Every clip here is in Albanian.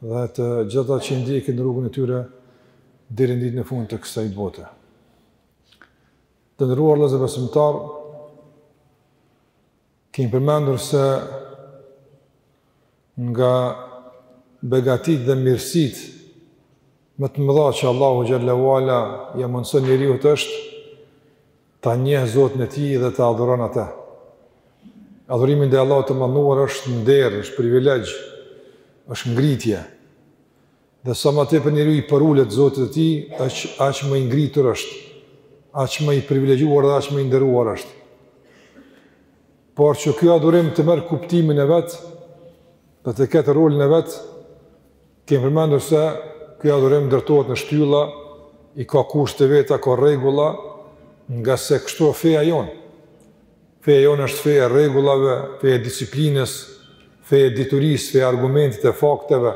dhe të gjithë ata që ndjekin rrugën e tyre deri në ditën e fundit të kësaj bote. Të nderuar vëllezër besimtarë, kemi përmendur se nga begatitë dhe mirësitë më të mëdha që Allahu xhelle ue ala ia mundson njeriut është Ta njeh Zotin e tij dhe ta adhuron Atë. Adhurimi ndaj Allahut të Madhëruar është nder, është privilegj, është ngritje. Dhe sa më tepër njeriu i përulet Zotit të tij, aq më i ngritur është, aq më i privilegjuar dhe aq më i nderuar është. Por që kjo adhurim të merr kuptimin e vet dhe të ketë rolin e vet, Kemi përmendur se kjo adhurim ndërtohet në shtylla, i ka kushtet e veta, ka rregulla, nga se kështu është feja jonë. Feja jonë është fe e rregullave, fe e disiplinës, fe e diturisë, fe e argumentit e fakteve.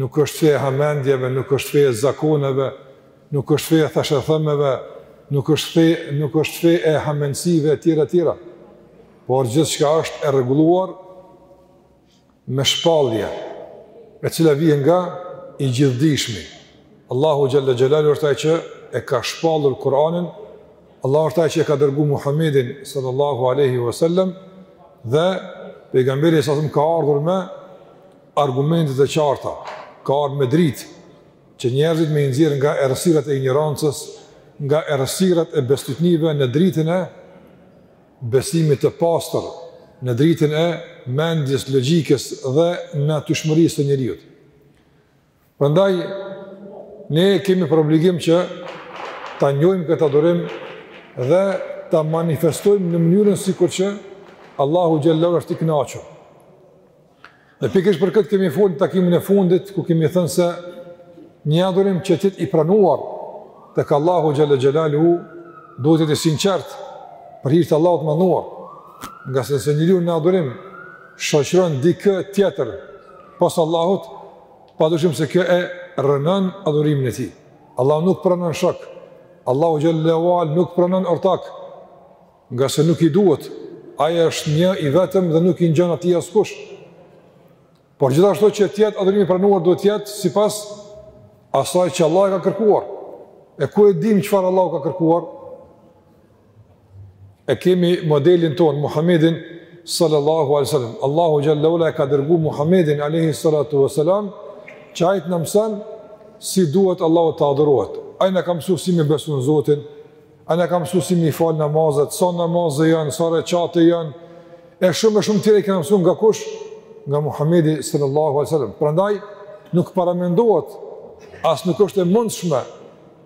Nuk është fe e hamendjeve, nuk është fe e zakoneve, nuk është fe e thashethemeve, nuk është fe e hamendësive etj etj. Por gjithçka është e rregulluar me shpallje, e cila vjen nga i Gjithëdijshmi. Allahu xhelle xhelaluhu është ai që e ka shpallur Kur'anin, Allahu është ai që e ka dërgu Muhammedin sallallahu alejhi ve sel-lem, dhe pejgamberi alejhi selam ka ardhur me argumentet e qarta, ka ardhur me dritë, që njerëzit me i nxjerr nga errësirat e injorancës, nga errësirat e bestytnive në dritën e besimit të pastër në dritën e mendjes, logjikës dhe natyrshmërisë të njeriut. Prandaj ne e kemi për obligim që ta njohim këtë adhurim dhe ta manifestojmë në mënyrën sikur që Allahu xhelle ue ala është i kënaqur. Dhe pikërisht për këtë kemi folur në takimin e fundit ku kemi thënë se një adhurim që të jetë i pranuar tek Allahu xhelle xhelaluhu duhet të jetë i sinqertë për hir të Allahut të madhëruar. Ngase nëse njeriu në adhurim shoqëron dikë tjetër pos Allahut, padyshim se kjo e rrënon adhurimin e tij. Allahu nuk pranon shok. Allahu xhelle ue ala nuk pranon ortak. Ngase nuk i duhet, ai është një i vetëm dhe nuk i ngjan atij askush. Por gjithashtu që të jetë adhurimi i pranuar duhet të jetë sipas asaj që Allah e ka kërkuar. E ku e dimë çfarë Allah ka kërkuar? E kemi modelin tonë Muhammedin sallallahu alaihi wasallam. Allahu xhelle ue ala e ka dërgu Muhammedin alaihi salatu wasalam që ai të na mëson si duhet Allahu të adhurohet. Ai na ka mësuar si me besu Zotin, Ai na ka msu si me i falë namazet, sa namaze janë, sa rekate janë, e shumë e shumë tjere i kena mësu nga kush, nga Muhammedi sallallahu alaihi wasallam. Prandaj nuk paramendohet as nuk është e mundshme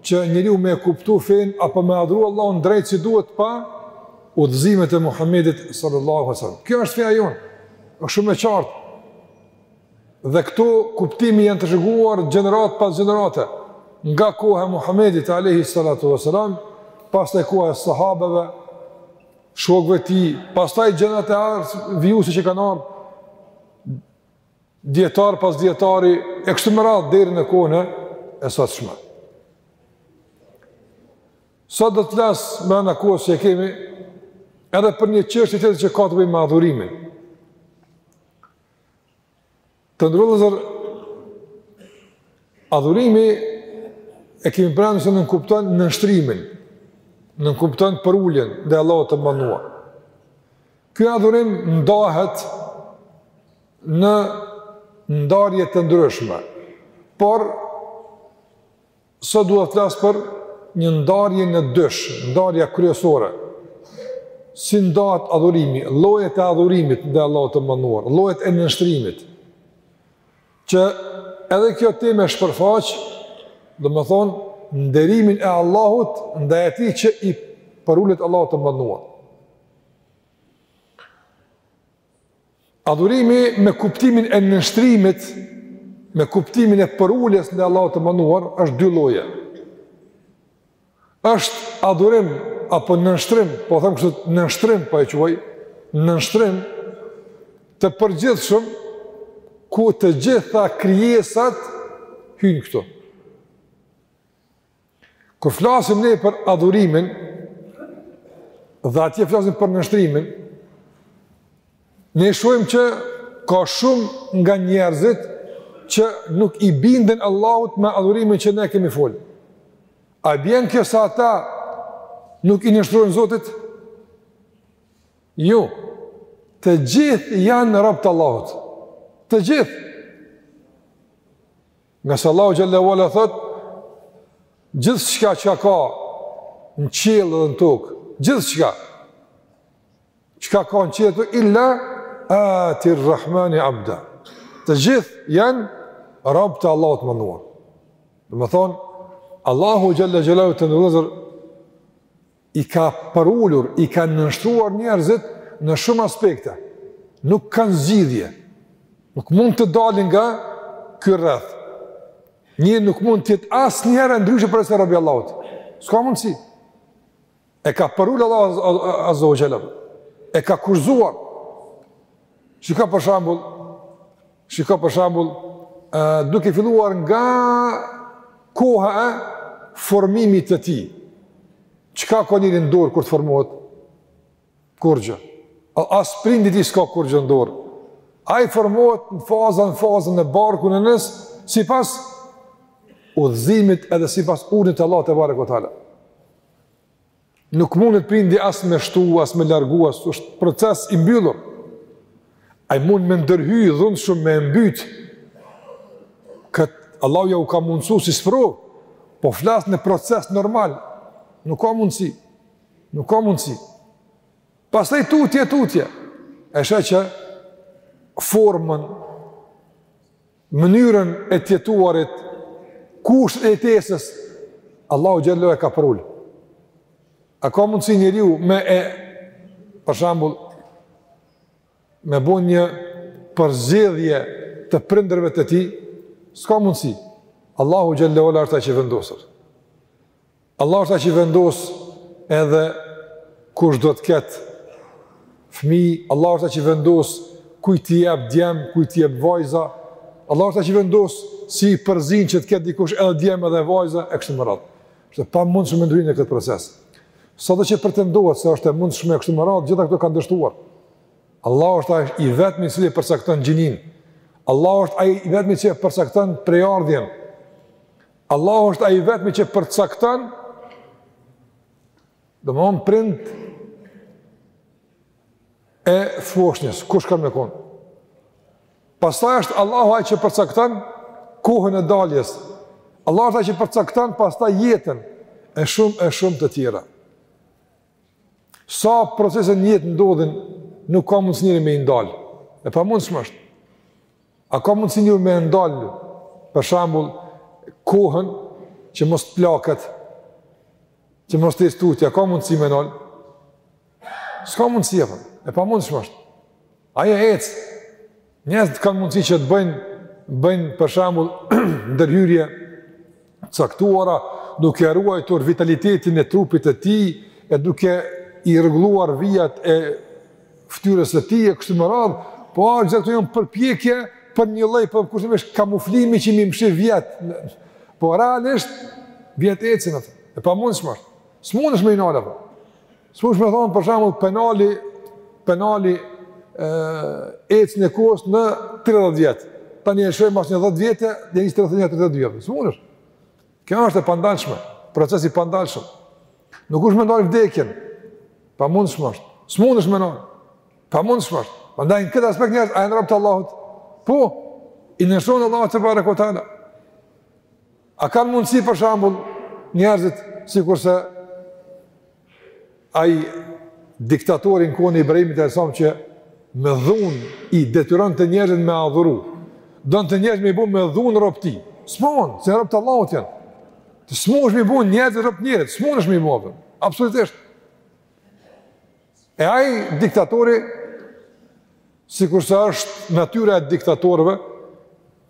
që njeriu me e kuptu fenë apo me adhuru Allahun drejt si duhet pa udhëzimet e Muhammedit sallallahu alaihi wasallam. Kjo është feja jonë. Është shumë e qartë. Dhe këto kuptime janë trashëguar gjeneratë pas gjenerate, nga koha e Muhammedit alejhi salatu veselam, pastaj koha e sahabeve, shokëve të tij, pastaj gjeneratat e ardhshme, vijuese që kanë ardh, dijetar pas dijetari, e kështu me radhë deri në kohën e sotshme. Sot do të flas me anë të kohës që e kemi, edhe për një çështje tjetër që ka të bëjë me adhurimin. Të nderuar vëllezër, adhurimi e kemi përmend se nënkupton nënshtrimin, nënkupton përuljen ndaj Allahut të Madhëruar. Ky adhurim ndahet në ndarje të ndryshme, por Sot do të flas për një ndarje në dysh, ndarja kryesore, si ndahet adhurimi, llojet e adhurimit ndaj Allahut të Madhëruar, llojet e nënshtrimit, që edhe kjo temë shpërfaq, domethënë, nderimin e Allahut ndaj atij që i përulet Allahut të Madhëruar. Adhurimi me kuptimin e nënshtrimit, me kuptimin e përuljes ndaj Allahut të Madhëruar, është dy lloje. është adhurim apo nënshtrim, po them kështu nënshtrim, po e quaj, nënshtrim të përgjithshëm, ku të gjitha krijesat hyjnë këtu. Kur flasim ne për adhurimin, dhe atje flasim për nënshtrimin, ne shohim që ka shumë nga njerëzit që nuk i binden Allahut me adhurimin që ne kemi folë. A i bjen kjo se ata nuk i nënshtrohen Zotit? Jo, të gjithë janë robë të Allahut. Të gjithë. Nga se Allahu xhelle ve ala thotë gjithçka ka në qiell dhe në tokë, gjithçka çka ka në qiell illa atir rahmani abda. Të gjithë janë rob të Allahut të Madhëruar. Domethënë Allahu xhelle xhelaluhu të nderuar vëllezër i ka përulur, i ka nënshtruar njerëzit në shumë aspekte. Nuk kanë zgjidhje. Nuk mund të dalin nga ky rreth. Një nuk mund të jetë asnjëherë ndryshe përveç se rob i Allahut. S'ka mundësi. E ka përul Allahu azze ve xhele. E ka kurzuar. Shiko për shembull Shiko për shembull, duke filluar nga koha e formimit të tij. Çka ka njeri në dorë kur të formohet? Kurgjë. As prindi ti s'ka kurgjë në dorë. Ai formohet në fazën, në fazën, në barkun e nënës, sipas udhëzimit edhe sipas urdhnit të Allahut tebareke ve teala. Nuk mundet prindi as me shtu, as me largu, as është proces i mbyllur. Ai mund me ndërhy dhunshëm me mbyt. Këtë Allah jau ka mundësu si sprovë, po flas në proces normal. Nuk ka mundësi. Nuk ka mundësi. Pastaj tutje, tutje. E sheh që formën mënyrën e të jetuarit, kushtet e jetesës, Allahu xhallahu e ka përul. A ka mundësi njeriu me e për shembull me bo një përzgjedhje të prindërve të tij? S'ka mundësi. Allahu xhalla ue ala është ai që vendos. Allah është ai që vendos edhe kush do të ketë fëmijë, Allah është ai që vendos kujt t'i jap djem, kujt t'i jap vajza. Allah është ai që vendos si përzien që të ketë dikush edhe djem edhe vajza e kështu me radhë. Është i pamundshëm ndryshimi në këtë proces. Sado që pretendohet se është e mundshme e kështu me radhë, të gjitha këto kanë dështuar. Allah është ai i vetmi i cili përcakton gjininë. Allah është ai i vetmi që përcakton prejardhjen. Allahu është ai i vetmi që përcakton domethënë prindët e foshnjës, kush ka me konë. Pastaj është Allahu ai që përcakton kohën e daljes. Allahu është ai që përcakton pastaj jetën e shumë e shumë të tjera. Sa procese në jetë ndodhin, nuk ka mundësi njeri me i ndalë. E pamundshme është. A ka mundësi njeriu me ndalë, për shembull, kohën që mos të plaket, që mos të ec tutje, a ka mundësi me e ndalë? S'ka mundësi e thëmë, e pamundshme është. Ajo ec, njerëzit kanë mundësi që të bëjnë, bëjnë për shembull, ndërhyrje, caktuara, duke ruajtur vitalitetin e trupit të tij e duke i rregulluar vijat e fytyrës së tij e kështu me radhë, po aq sa këto janë përpjekje për një lloj po kushtimisht kamuflimi që m'i mshi vjet. Po realisht vjet ecin ato. E pamundshme. S'mundesh me i nal ato. S'munesh me thonë, për shembull, po e nali, po e nali ecjen e kohës në 30 vjet. Tani edhe mas një 10 vjete, edhe një 30 vjet, 30 vjet. S'munesh. Kjo është e pandalshme, proces i pandalshëm. Nuk munesh me ndalë vdekjen, pamundshme është. S'munesh me ndalë, pamundshme është. Prandaj në këtë aspekt njerëzit a janë robë të Allahut? Po, i nënshtron Allahu tebareke ve teala. A kanë mundësi për shembull njerëzit sikurse ai diktatori n'kohën e Ibrahimit alejhi selam që me dhunë i detyronte njerëzit me adhuru, donte njerëzit me i bo me dhunë rob t'tij, s'mun, se rob të Allahut janë, ti s'munesh me i bo njerëzit rob njerëzit, s'munesh me i bo, absolutisht. E ai diktatori, sikurse është natyra e diktatorëve,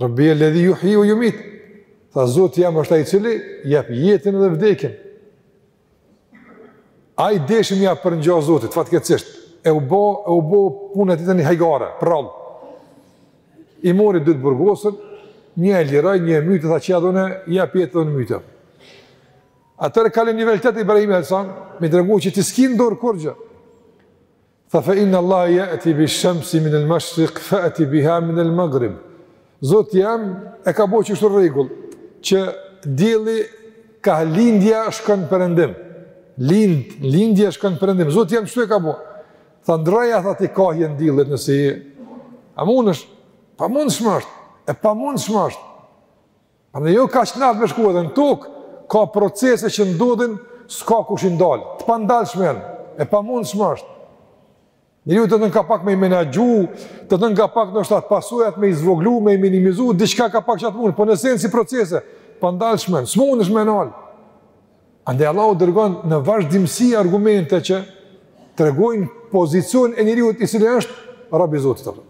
Rabbijel-ledhi juhji ve jumit, tha Zoti jem është ai i cili jep jetën edhe vdekjen. Ai deshi me ja përngja Zotit, fatkeqësisht, e u bo, e u bo puna e tij tani hajgare, prrallë. I mori dy të burgosun, njo e liroi, njo e myti, tha qe edhe unë jap jetë edhe mys. Atëherë kalon n'nivel tjetër Ibrahimi alejhi selam, me tregu që ti s'ki n'dorë kurgjë. Tha fe inna Allahe ja'ti bi shamsi min al mashriq fa'ti biha min al maghrib. Zoti jem e ka bo qështu rregull që dielli ka lindja shkon perëndim. Lind, lindja shkon perëndim. Zoti jem qështu e ka bo. Tha ndrroja tha ti kahjen diellit nëse mundesh. E pamundshme është. E pamundshme është. Edhe jo kaq nalt me shku edhe në tokë, ka procese që ndodhin, s'ka kush i ndal, të pandalshme janë, e pamundshme është. Njeriu tenton ka pak me i menaxhu, tenton ka pak nashta ato pasojat me i zvoglu, me i minimizu, diçka ka pak çka të mundet, po në esencë si procese, pandalshme janë, s'mundesh me nalë. Andaj Allahu dërgon në vazhdimësi argumente që tregojnë pozicionin e njeriut i cili është rob i Zotit të tij.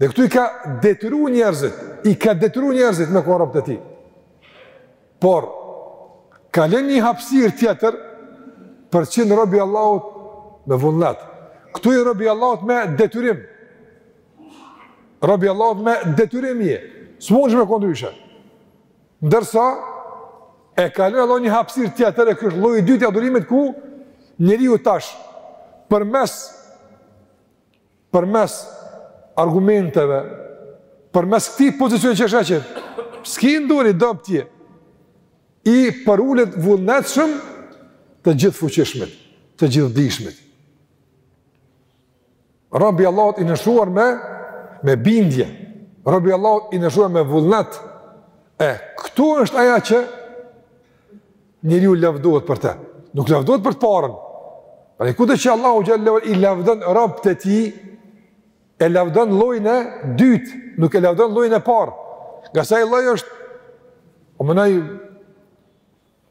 Dhe këtu i ka detyru njerëzit, i ka detyru njerëzit me ko rob të tij. Por, ka lon një hapësirë tjetër për t'qenë rob i Allahut me vullnet. Këtu je rob i Allahut me detyrim. Rob i Allahut me detyrim je. S'mundesh me ko ndryshe. Ndërsa, e ka lon Allahu një hapësirë tjetër e ky është lloji i dytë i adhurimit ku njeriu tash përmes përmes argumenteve, përmes këtij pozicioni që sheh që s'ki n'dorë, i dobët je. I përulet vullnetshëm të gjithëfuqishmit, të gjithëdijshmit. Robi i Allahut i nënshtruar me, me bindje, robi i Allahut i nënshtruar me vullnet, e këtu është aja që njeriu lavdohet për të. Nuk lavdohet për të parën. Pra e kudo që Allahu xhallahu i lavdon robët e tij, e lavdon llojin e dytë, nuk e lavdon llojin e parë. Ngase ai lloj është, domethënë,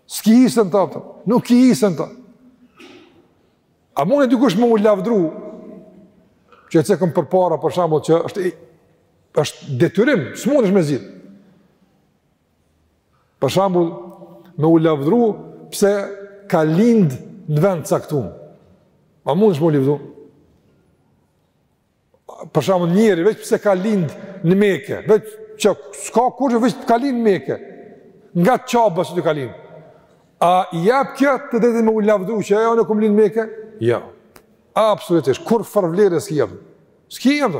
s'ki hise n'ta, nuk ki hise n'ta. A mundet dikush me u lavdru që e cekëm përpara, për shembull, që është, është detyrim, s'mundesh me zgjedh. Për shembull, me u lavdru pse ka lind në vend t'caktum. A mundesh me u lavdru? Për shembull, njeri, veç pse ka lind në Mekë, veç s'ka kurgjo veç ka lind në Mekë, ngat Qabes aty ka lind. A jep kjo të drejtë me u lavdru që jo unë kam lind në Mekë? Jo, jo, absolutisht, kurrfarë vlere s'i jep. S'i jep,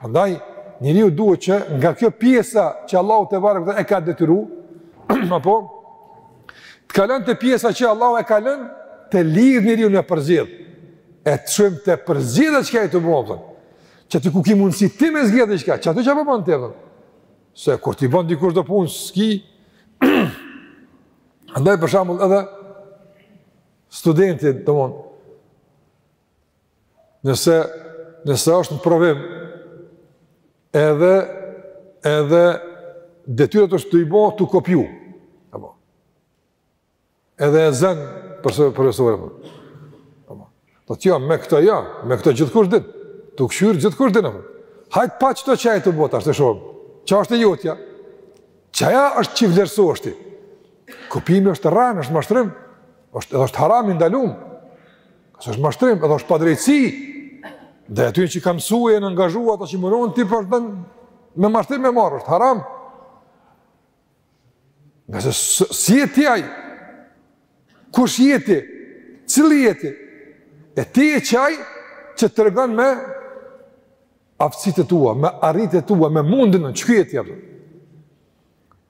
Prandaj njeriu duhet që nga kjo pjesa që Allahu tebareke ve teala e ka detyruar, apo të kalon te pjesa që Allahu e ka lënë të lirë njeriun me përzgjedh. E t'shohim te përzgjedhja çka je tu bo. Aty ku ki mundsi ti me zgjedh diçka, çka po bën ti? Se kur t'i bën dikush do punë, s'ki. Andaj për shembull edhe studentin, domthon Nëse, nëse është në provim, edhe, edhe detyrat është tu i bo tu kopju. Apo. Edhe e zen për shembull profesori. Apo. Po tja, me këto jo, me këto gjithkush din. Tu kqyr gjithkush din. Apo. Hajt pa çka je tu bo ti, hajt t'shohim. Çka është e jotja? Qaja është që vlerësohesh ti. Kopjimi është rrenë, është mashtrim. është, edhe është haram i ndalum. Ngase është mashtrim, edhe është padrejtësi, dhe atyne që kanë msu, janë angazhu, ato që meriton, ti po me mashtrim e merr, është haram. Ngase s'je ti ai, kush je ti, cili je ti, je ti qaj që tregon me aftësitë e tua, me arritjet e tua, me mundin, qeky je ti, apo.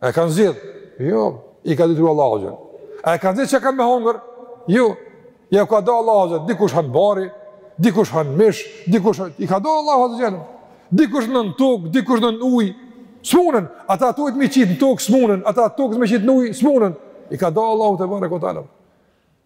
A e kanë zgjedh? Jo, i ka detyru Allahu azze ve xhel. A e kanë zgjedh çka kanë me hongër? Jo, ja ka da Allahu azze ve xhel, dikush han bar, dikush han mish, dikush han... I ka da Allahu azze ve xhel, dikush nën tokë, dikush nën ujë, s'munen, ata t'ujit me qitë në tokë, s'munen, ata t'tokës me qitë në ujë, s'munen. I ka da Allahu tebareke ve teala.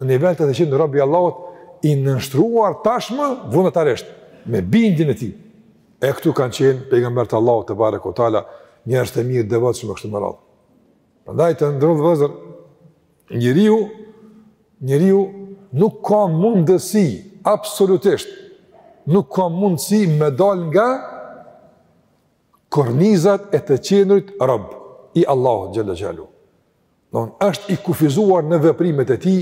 në nivel të të qenë rab i Allahut i nënshtruar tashmë vullnetarisht me bindjen e tij. E këtu kanë qenë pejgamberi i Allahut tebareke ue teala, njerëz të mirë, të devotshëm e kështu me radhë. Prandaj të nderuar vëllezër, njeriu, njeriu nuk ka mundësi absolutisht nuk ka mundësi me dal nga kornizat e të qenurit rab i Allahut xhel-le xhelaluhu. Është i kufizuar në veprimet e tij,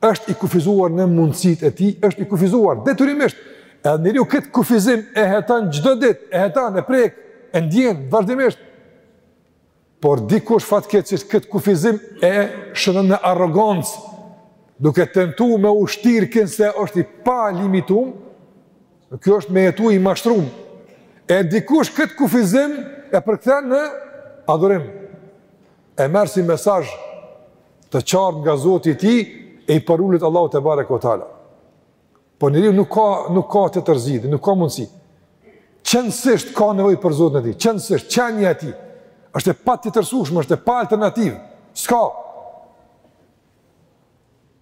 është i kufizuar në mundësitë e tij, është i kufizuar detyrimisht. Edhe njeriu këtë kufizim e heton çdo ditë, e heton e prek, e ndjen vazhdimisht. Por dikush fatkeqësisht këtë kufizim e shndërron në arrogancë, duke tentu me u shtir kinse është i palimitum, kjo është me jetu i mashtrum. E dikush këtë kufizim e përkthen në adhurim. E merr si mesazh të qartë nga Zoti i tij e i përulet Allahut tebareke ue teala. Po njeriu nuk ka nuk ka tjetër zgjidhje, nuk ka mundësi. Qenësisht ka nevojë për Zotin e tij, qenësisht qenia e tij është e patjetërsueshme, është e paalternativë. S'ka.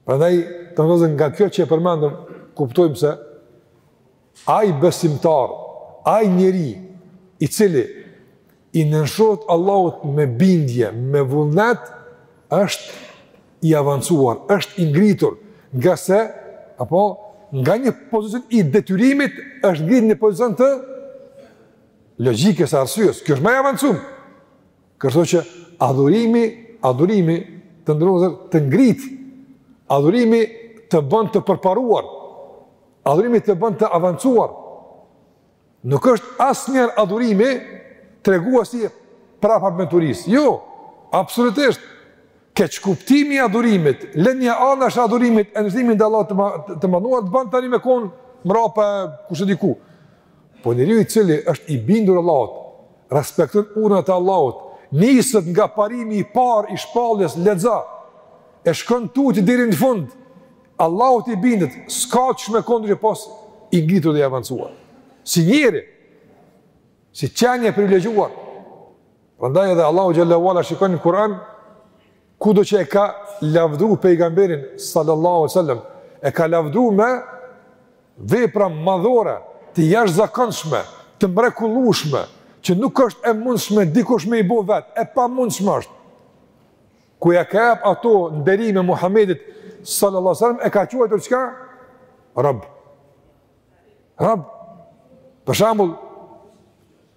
Prandaj, të nderuar vëllezër, nga kjo që e përmendëm, kuptojmë se ai besimtar, ai njeri i cili i nënshtrohet Allahut me bindje, me vullnet, është i avancuar, është i ngritur, ngase, apo, nga një pozicion i detyrimit, është ngrit në një pozicion të logjikës, të arsyes, kjo është ma i avancum. Kështu që adhurimi, adhurimi të nderuar vëllezër, të ngrit. Adhurimi të bën të përparuar. Adhurimi të bën të avancuar. Nuk është asnjëherë adhurimi tregues i prapambeturisë. Jo, absolutisht. Keqkuptimi i adhurimit, lënia anash e adhurimit, e nënshtrimit ndaj Allahut të madhëruar, të bën tani me kon mbrapa kushedi ku. Po njeriu i cili i është bindur Allahut, respekton urdhnat e Allahut, niset nga parimi i parë i shpalljes lexo. E shkon tutje deri në fund. Allahut i bindet, s'ka çka me kon tjetër pos i ngritur dhe i avancuar. Si njeri, si qenie e privilegjuar, Prandaj edhe Allahu xhel-le ue ala shikon në Kur'an kudo që e ka lavdru pejgamberin sallallahu alaihi wasallam, e ka lavdru me vepra madhore, të jashtëzakonshme, të mrekullueshme, që nuk është e mundshme dikush me i bo vet, e pamundshme është. Ku ia ka jap ato nderime Muhamedit sallallahu alaihi wasallam e ka quajtur çka? Rab. Rab. Për shembull,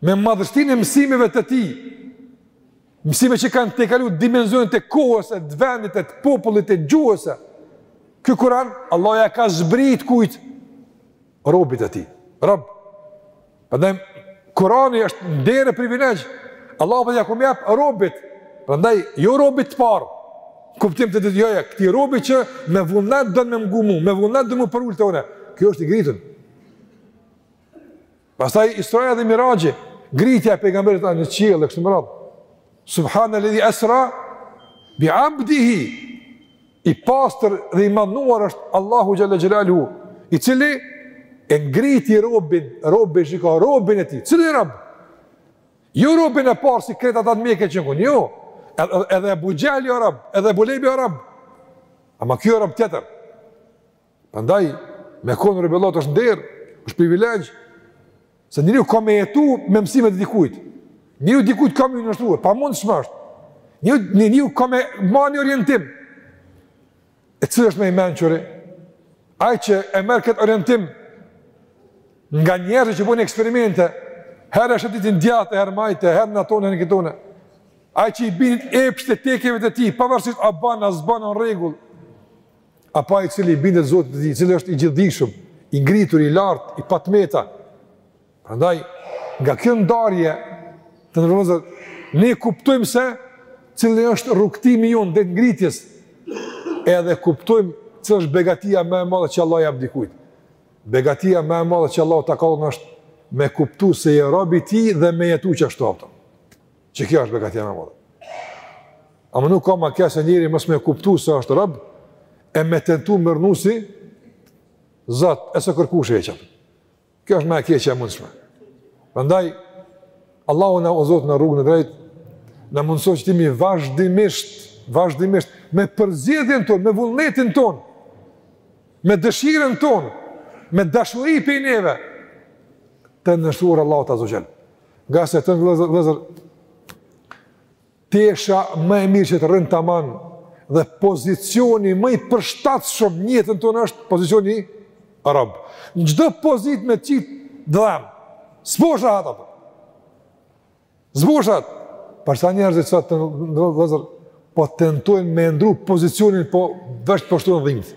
me madhështinë e mësimeve të tij, mësimeve që kanë tejkalu dimensionet e kohës, e të vendit, e të popullit, e të gjuhës. Ky Kuran, Allah ia ka zbrit kujt, robit të tij, rob. Prandaj, Kurani është nder e privilegj, Allah po ia jep robit, prandaj, jo robit të parë, kuptim të dytë, jo jo, këtij robit që me vullnet don me m'ngu mu, me vullnet don m'u përul te unë, kjo është ngritja, Pastaj Israja dhe Miraxhi, ngritja e pejgamberit në qiell e kështu me radhë. Subhanalladhi asra bi 'abdihi. I pastër dhe i madhëruar është Allahu xhalla xhelalu, i cili e ngriti robin, robin shiko, robin e tij. Cili rob? Jo robin e parë si krejt ata njerëz që qenë, jo. Edhe edhe Ebu Xhehli o rob, edhe Ebu Lehebi o rob. Ama ky o rob tjetër. Prandaj me kon rob i Allahut është nder, është privilegj se njeriu ka me jetu me mësimet e dikujt. Njeriu dikujt ka m'u nënshtru, pa mundësi s'o. Njeriu ka me marrë një orientim. E cili është më i mençuri? Ai që e merr këtë orientim nga njerëz që bojnë eksperimente, herë e shtin djathtë, herë majtë, herë n'at onë, herë n'kët onë. Ai që i bindet epshit, tekeve të tij, pavarësisht a bën a s'bën në rregull, Apo ai i cili i bindet Zotit të tij, i cili është i gjithëdijshëm, i ngritur, i lartë, i pa të meta. Prandaj nga kjo ndarje të nderuar ne kuptojmë se cili është rrugëtimi jonë drejt ngritjes edhe kuptojmë që është begatia më e madhe që Allah i jap dikujt. Begatia më e madhe që Allah ta ka dhon është me kuptu se je rob i tij dhe me jetu që është të Që kjo është begatia më e madhe. Ama nuk ka ma keq se njeri mos me kuptu se është rob, e me tentu me rrnu si zot, e s'o kërkush hiç po. Kjo është më e keqja e mundshme. Prandaj, Allahu na udhëzoftë në rrugën e drejtë, na mundësoftë që t'jemi vazhdimisht, vazhdimisht, me përzgjedhjen tonë, me vullnetin tonë, me dëshirën tonë, me dashuri prej neve, të nënshtruar Allahut azze ve xhel. Ngase të nderuar vëllezër, tesha më e mirë që të rrin taman, dhe pozicioni më i përshtatshëm në jetën tonë është pozicioni rob. Në çdo pozitë me t'qit dhemb, s'bosh rahat. S'bosh rahat. Përsa njerëzit, ça, të nderuar vëllezër, po tentojnë me e ndrru pozicionin, po veç pësojnë dhimbje.